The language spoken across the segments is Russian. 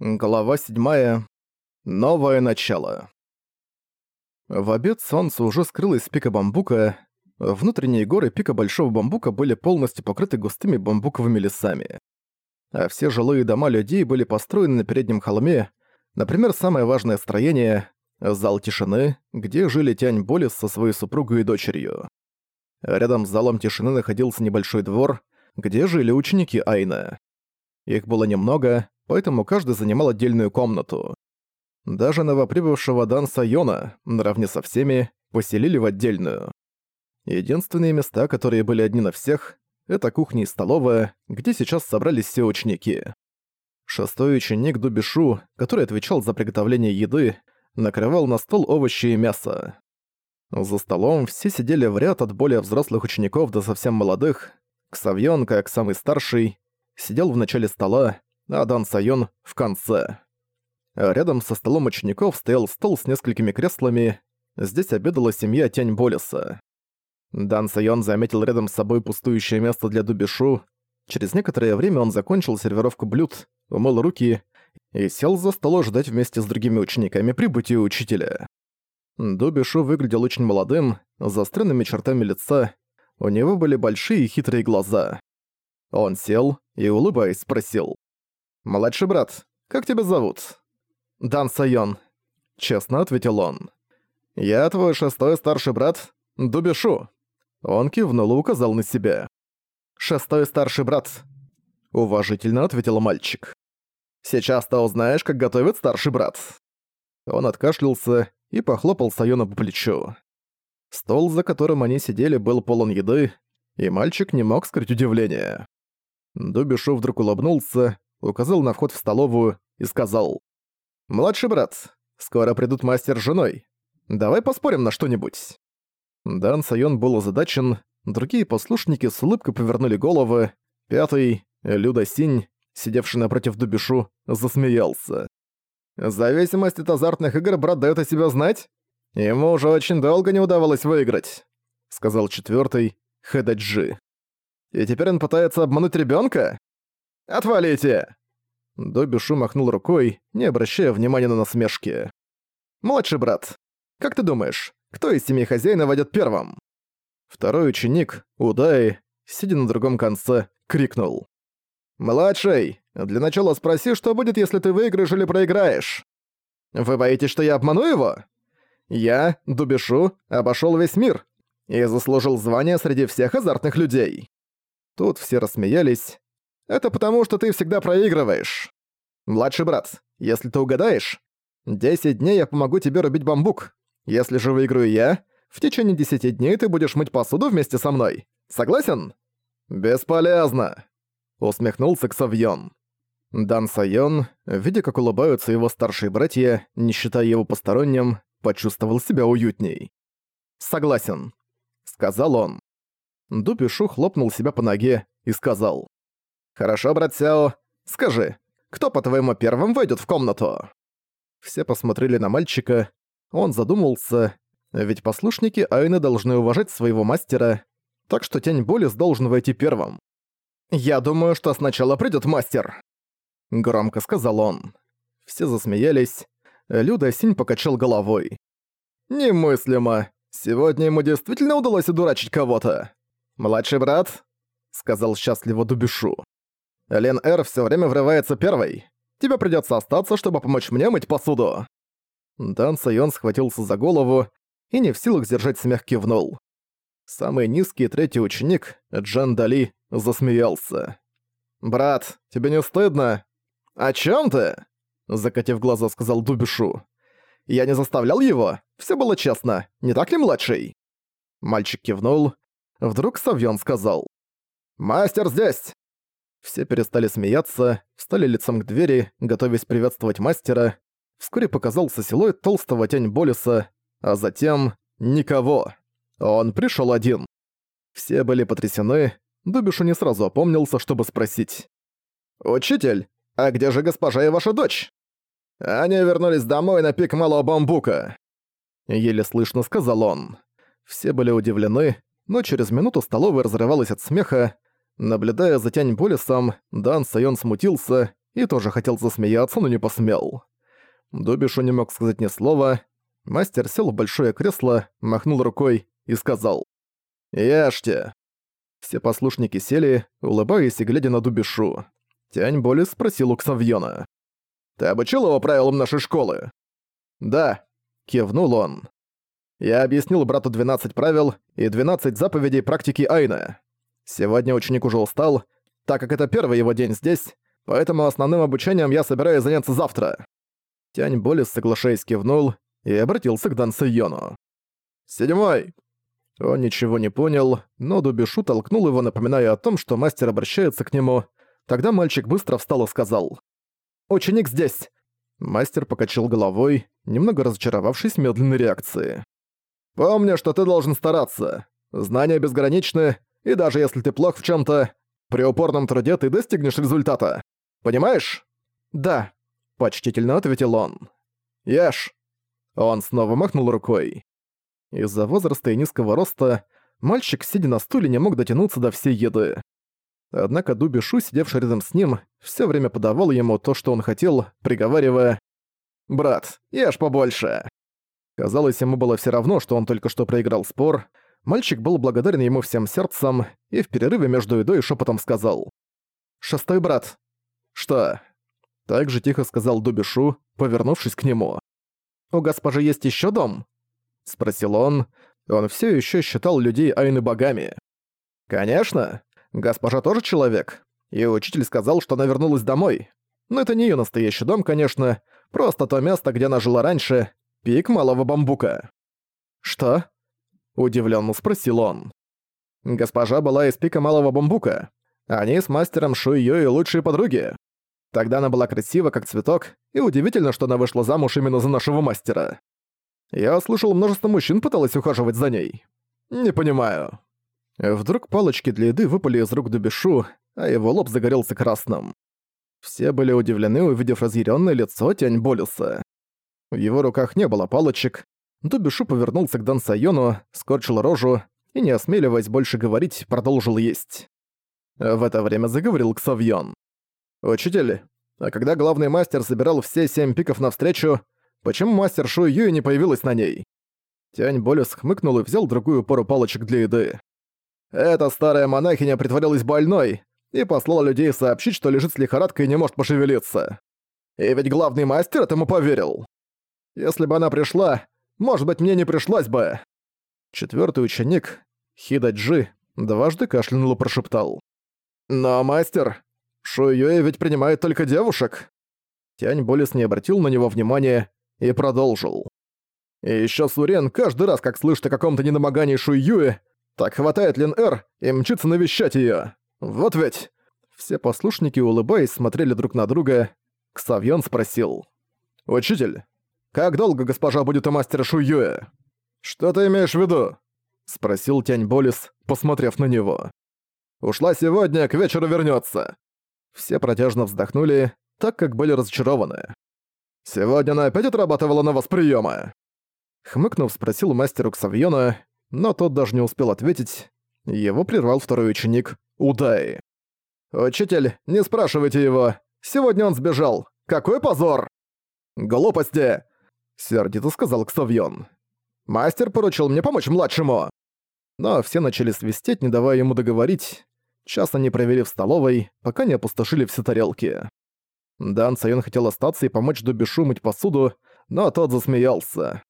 Глава 7. Новое начало. В обед солнце уже скрылось с пика бамбука. Внутренние горы пика Большого Бамбука были полностью покрыты густыми бамбуковыми лесами. А все жилые дома людей были построены на переднем холме, например, самое важное строение — зал тишины, где жили Тянь Болис со своей супругой и дочерью. Рядом с залом тишины находился небольшой двор, где жили ученики Айна. Их было немного, поэтому каждый занимал отдельную комнату. Даже новоприбывшего Дан Сайона, наравне со всеми, поселили в отдельную. Единственные места, которые были одни на всех, это кухня и столовая, где сейчас собрались все ученики. Шестой ученик Дубишу, который отвечал за приготовление еды, накрывал на стол овощи и мясо. За столом все сидели в ряд от более взрослых учеников до совсем молодых. Ксавьон, как самый старший, сидел в начале стола, а Дан Сайон — в конце. Рядом со столом учеников стоял стол с несколькими креслами. Здесь обедала семья Тянь Болеса. Дан Сайон заметил рядом с собой пустующее место для Дубишу. Через некоторое время он закончил сервировку блюд, умыл руки и сел за стол ждать вместе с другими учениками прибытия учителя. Дубишу выглядел очень молодым, с заостренными чертами лица, у него были большие и хитрые глаза. Он сел и, улыбаясь, спросил. «Младший брат, как тебя зовут?» «Дан Сайон», — честно ответил он. «Я твой шестой старший брат, Дубишу». Он кивнул и указал на себя. «Шестой старший брат», — уважительно ответил мальчик. «Сейчас ты узнаешь, как готовит старший брат». Он откашлялся и похлопал Сайона по плечу. Стол, за которым они сидели, был полон еды, и мальчик не мог скрыть удивление. Дубишу вдруг улыбнулся, указал на вход в столовую и сказал. «Младший брат, скоро придут мастер с женой. Давай поспорим на что-нибудь». Дан Сайон был озадачен, другие послушники с улыбкой повернули головы, пятый, Люда Синь, сидевший напротив Дубишу, засмеялся. «Зависимость от азартных игр брат даёт о себе знать? Ему уже очень долго не удавалось выиграть», — сказал четвёртый, Хэдаджи. «И теперь он пытается обмануть ребёнка? «Отвалите!» Добишу махнул рукой, не обращая внимания на насмешки. «Младший брат, как ты думаешь, кто из семьи хозяина войдет первым?» Второй ученик, Удай, сидя на другом конце, крикнул. «Младший, для начала спроси, что будет, если ты выиграешь или проиграешь. Вы боитесь, что я обману его? Я, Дубишу, обошел весь мир и заслужил звание среди всех азартных людей». Тут все рассмеялись, это потому, что ты всегда проигрываешь. Младший брат, если ты угадаешь, 10 дней я помогу тебе рубить бамбук. Если же выиграю я, в течение 10 дней ты будешь мыть посуду вместе со мной. Согласен? Бесполезно. Усмехнулся Ксавьон. Дан Сайон, видя, как улыбаются его старшие братья, не считая его посторонним, почувствовал себя уютней. «Согласен», — сказал он. Дупишу хлопнул себя по ноге и сказал. «Хорошо, брат Сяо. Скажи, кто, по-твоему, первым войдет в комнату?» Все посмотрели на мальчика. Он задумался, ведь послушники Айны должны уважать своего мастера, так что Тянь Болис должен войти первым. «Я думаю, что сначала придет мастер», — громко сказал он. Все засмеялись. Люда Синь покачал головой. «Немыслимо. Сегодня ему действительно удалось удурачить кого-то. Младший брат», — сказал счастливо Дубишу. Лен Эр все время врывается первой. Тебе придется остаться, чтобы помочь мне мыть посуду». Дан Сайон схватился за голову и не в силах сдержать смех кивнул. Самый низкий третий ученик, Джан Дали, засмеялся. «Брат, тебе не стыдно?» «О чем ты?» Закатив глаза, сказал Дубишу. «Я не заставлял его. Все было честно. Не так ли, младший?» Мальчик кивнул. Вдруг Савьон сказал. «Мастер здесь!» Все перестали смеяться, встали лицом к двери, готовясь приветствовать мастера. Вскоре показался силуэт толстого тень Болиса, а затем никого. Он пришел один. Все были потрясены, Дубишу не сразу опомнился, чтобы спросить. «Учитель, а где же госпожа и ваша дочь?» «Они вернулись домой на пик Малого Бамбука», — еле слышно сказал он. Все были удивлены, но через минуту столовая разрывалась от смеха, Наблюдая за Тянь Болесом, Дан Сайон смутился и тоже хотел засмеяться, но не посмел. Добишу не мог сказать ни слова. Мастер сел в большое кресло, махнул рукой и сказал «Ешьте». Все послушники сели, улыбаясь и глядя на Дубишу. Тянь Боли спросил у Ксавьона. «Ты обучил его правилам нашей школы?» «Да», — кивнул он. «Я объяснил брату 12 правил и 12 заповедей практики Айна. Сегодня ученик уже устал, так как это первый его день здесь, поэтому основным обучением я собираюсь заняться завтра». Тянь Болис, соглашаясь, кивнул и обратился к Дан Сайону. «Седьмой!» Он ничего не понял, но Дубишу толкнул его, напоминая о том, что мастер обращается к нему. Тогда мальчик быстро встал и сказал. «Ученик здесь!» Мастер покачал головой, немного разочаровавшись медленной реакции. «Помни, что ты должен стараться. Знания безграничны, и даже если ты плох в чем то при упорном труде ты достигнешь результата. Понимаешь?» «Да», — почтительно ответил он. «Ешь!» Он снова махнул рукой. Из-за возраста и низкого роста мальчик, сидя на стуле, не мог дотянуться до всей еды. Однако Дубишу, сидевший рядом с ним, все время подавал ему то, что он хотел, приговаривая «Брат, ешь побольше!». Казалось, ему было все равно, что он только что проиграл спор. Мальчик был благодарен ему всем сердцем и в перерыве между едой шепотом сказал «Шестой брат». «Что?» Так же тихо сказал Дубишу, повернувшись к нему. «У госпожи есть еще дом?» Спросил он. Он все еще считал людей Айны богами. «Конечно. Госпожа тоже человек. И учитель сказал, что она вернулась домой. Но это не ее настоящий дом, конечно. Просто то место, где она жила раньше. Пик малого бамбука». «Что?» Удивленно спросил он. Госпожа была из пика малого бамбука. Они с мастером Шуйё и лучшие подруги. Тогда она была красива, как цветок, и удивительно, что она вышла замуж именно за нашего мастера. Я слышал, множество мужчин пыталось ухаживать за ней. Не понимаю. Вдруг палочки для еды выпали из рук Дубишу, а его лоб загорелся красным. Все были удивлены, увидев разъяренное лицо Тянь Болиса. В его руках не было палочек. Дубишу повернулся к Дан Сайону, скорчил рожу и, не осмеливаясь больше говорить, продолжил есть. В это время заговорил Ксавьон. «Учитель, а когда главный мастер собирал все семь пиков навстречу, почему мастер Шу Юй не появилась на ней?» Тянь Болес хмыкнул и взял другую пару палочек для еды. «Эта старая монахиня притворилась больной и послала людей сообщить, что лежит с лихорадкой и не может пошевелиться. И ведь главный мастер этому поверил. Если бы она пришла, может быть, мне не пришлось бы». Четвертый ученик, Хидаджи, дважды кашлянул и прошептал. «Но, мастер, Шуюэ ведь принимает только девушек. Тянь Болес не обратил на него внимания и продолжил. И ещё Сурен каждый раз, как слышит о каком-то недомогании Шуюэ, так хватает Лин Эр и мчится навещать её. Вот ведь. Все послушники, улыбаясь, смотрели друг на друга. Ксавьон спросил. «Учитель, как долго госпожа будет у мастера Шуюэ?» «Что ты имеешь в виду?» — спросил Тянь Болис, посмотрев на него. «Ушла сегодня, к вечеру вернётся. Все протяжно вздохнули, так как были разочарованы. «Сегодня она опять отрабатывала на вас приёмы?» Хмыкнув, спросил мастер Ксавьона, но тот даже не успел ответить. Его прервал второй ученик, Удай. «Учитель, не спрашивайте его. Сегодня он сбежал. Какой позор!» «Глупости!» — сердито сказал Ксавьон. «Мастер поручил мне помочь младшему!» Но все начали свистеть, не давая ему договорить. Час они провели в столовой, пока не опустошили все тарелки. Дан Сайон хотел остаться и помочь Дубишу мыть посуду, но тот засмеялся.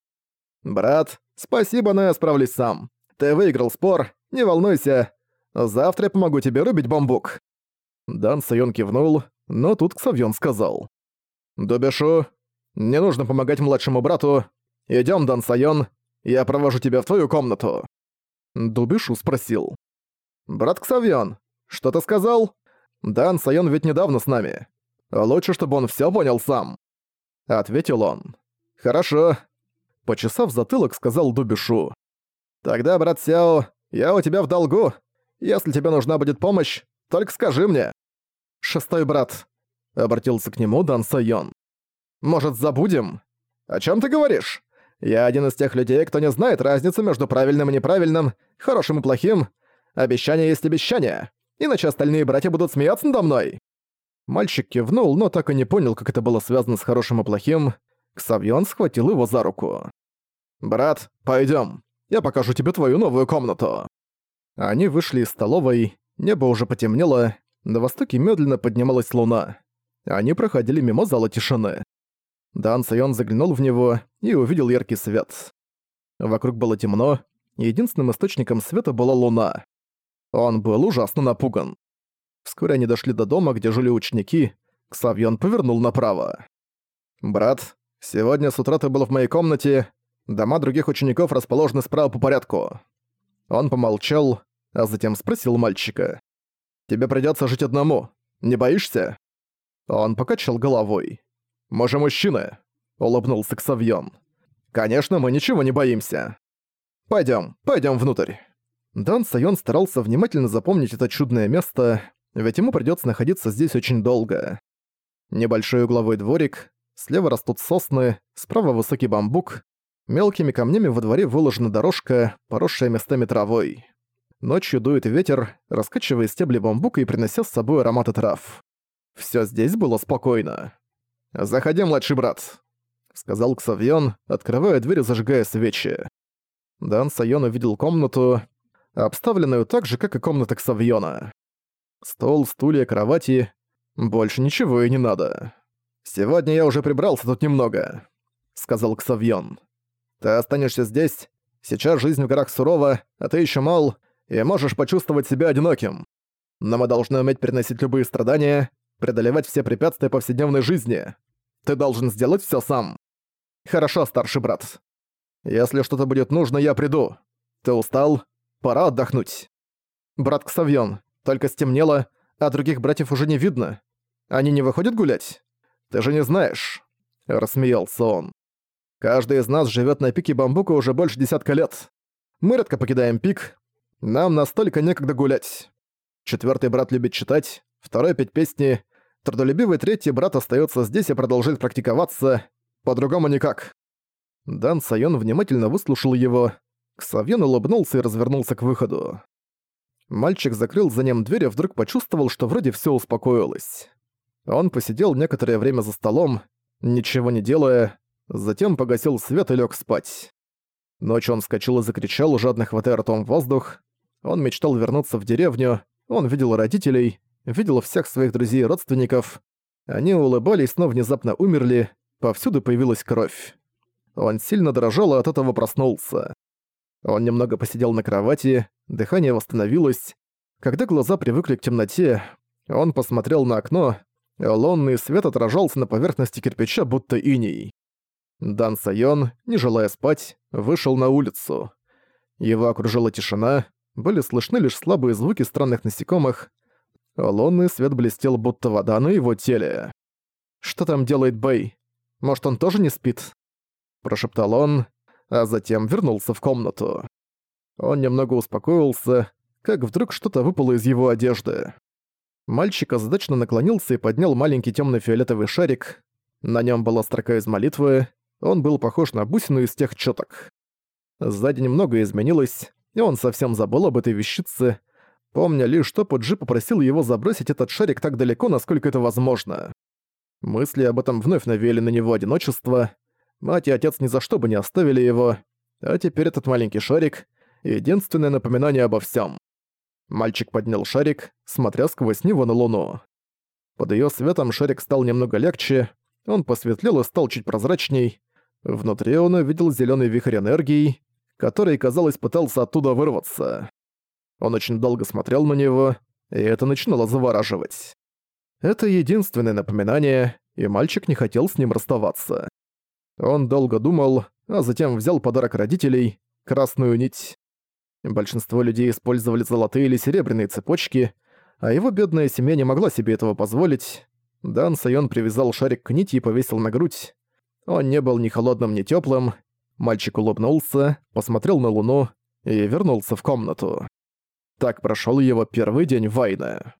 «Брат, спасибо, но я справлюсь сам. Ты выиграл спор, не волнуйся. Завтра я помогу тебе рубить бамбук». Дан Сайон кивнул, но тут Ксавьон сказал. «Дубишу, не нужно помогать младшему брату. Идём, Дан Сайон, я провожу тебя в твою комнату». Дубишу спросил. «Брат Ксавьон, что ты сказал? Дан Сайон ведь недавно с нами. Лучше, чтобы он всё понял сам. Ответил он. Хорошо. Почесав затылок, сказал Дубишу. Тогда, брат Сяо, я у тебя в долгу. Если тебе нужна будет помощь, только скажи мне. Шестой брат. Обратился к нему Дан Сайон. Может, забудем? О чем ты говоришь? Я один из тех людей, кто не знает разницу между правильным и неправильным, хорошим и плохим. Обещание есть обещание иначе остальные братья будут смеяться надо мной. Мальчик кивнул, но так и не понял, как это было связано с хорошим и плохим. Ксавьон схватил его за руку. «Брат, пойдём. Я покажу тебе твою новую комнату». Они вышли из столовой, небо уже потемнело, на востоке медленно поднималась луна. Они проходили мимо зала тишины. Дан Сайон заглянул в него и увидел яркий свет. Вокруг было темно, единственным источником света была луна. Он был ужасно напуган. Вскоре они дошли до дома, где жили ученики. Ксавьон повернул направо. «Брат, сегодня с утра ты был в моей комнате. Дома других учеников расположены справа по порядку». Он помолчал, а затем спросил мальчика. «Тебе придётся жить одному. Не боишься?» Он покачал головой. «Мы же мужчины», — улыбнулся Ксавьон. «Конечно, мы ничего не боимся. Пойдём, пойдём внутрь». Дан Сайон старался внимательно запомнить это чудное место, ведь ему придётся находиться здесь очень долго. Небольшой угловой дворик, слева растут сосны, справа высокий бамбук, мелкими камнями во дворе выложена дорожка, поросшая местами травой. Ночью дует ветер, раскачивая стебли бамбука и принося с собой ароматы трав. Всё здесь было спокойно. «Заходи, младший брат», — сказал Ксавьон, открывая дверь и зажигая свечи. Дан Сайон увидел комнату, обставленную так же, как и комната Ксавьона. Стол, стулья, кровати. Больше ничего и не надо. «Сегодня я уже прибрался тут немного», — сказал Ксавьон. «Ты останешься здесь. Сейчас жизнь в горах сурова, а ты еще мал, и можешь почувствовать себя одиноким. Но мы должны уметь переносить любые страдания, преодолевать все препятствия повседневной жизни. Ты должен сделать все сам. Хорошо, старший брат. Если что-то будет нужно, я приду. Ты устал? Пора отдохнуть. Брат Ксавьон, только стемнело, а других братьев уже не видно. Они не выходят гулять? Ты же не знаешь. Рассмеялся он. Каждый из нас живет на пике бамбука уже больше десятка лет. Мы редко покидаем пик. Нам настолько некогда гулять. Четвертый брат любит читать, второй петь песни. Трудолюбивый третий брат остается здесь и продолжает практиковаться. По-другому никак. Дан Сайон внимательно выслушал его. Ксавьон улыбнулся и развернулся к выходу. Мальчик закрыл за ним дверь и вдруг почувствовал, что вроде все успокоилось. Он посидел некоторое время за столом, ничего не делая, затем погасил свет и лег спать. Ночью он вскочил и закричал, жадно хватая ртом воздух. Он мечтал вернуться в деревню, он видел родителей, видел всех своих друзей и родственников. Они улыбались, но внезапно умерли, повсюду появилась кровь. Он сильно дрожал и от этого проснулся. Он немного посидел на кровати, дыхание восстановилось. Когда глаза привыкли к темноте, он посмотрел на окно, лунный свет отражался на поверхности кирпича, будто иней. Дан Сайон, не желая спать, вышел на улицу. Его окружила тишина, были слышны лишь слабые звуки странных насекомых. Лунный свет блестел, будто вода на его теле. «Что там делает Бэй? Может, он тоже не спит?» Прошептал он, а затем вернулся в комнату. Он немного успокоился, как вдруг что-то выпало из его одежды. Мальчик озадачно наклонился и поднял маленький темно фиолетовый шарик. На нем была строка из молитвы, он был похож на бусину из тех чёток. Сзади немного изменилось, и он совсем забыл об этой вещице, помня лишь, что Пуджи попросил его забросить этот шарик так далеко, насколько это возможно. Мысли об этом вновь навели на него одиночество. Мать и отец ни за что бы не оставили его, а теперь этот маленький шарик — единственное напоминание обо всем. Мальчик поднял шарик, смотря сквозь него на луну. Под ее светом шарик стал немного легче, он посветлел и стал чуть прозрачней. Внутри он увидел зеленый вихрь энергии, который, казалось, пытался оттуда вырваться. Он очень долго смотрел на него, и это начинало завораживать. Это единственное напоминание, и мальчик не хотел с ним расставаться. Он долго думал, а затем взял подарок родителей — красную нить. Большинство людей использовали золотые или серебряные цепочки, а его бедная семья не могла себе этого позволить. Дан Сайон привязал шарик к нити и повесил на грудь. Он не был ни холодным, ни теплым. Мальчик улыбнулся, посмотрел на луну и вернулся в комнату. Так прошел его первый день войны.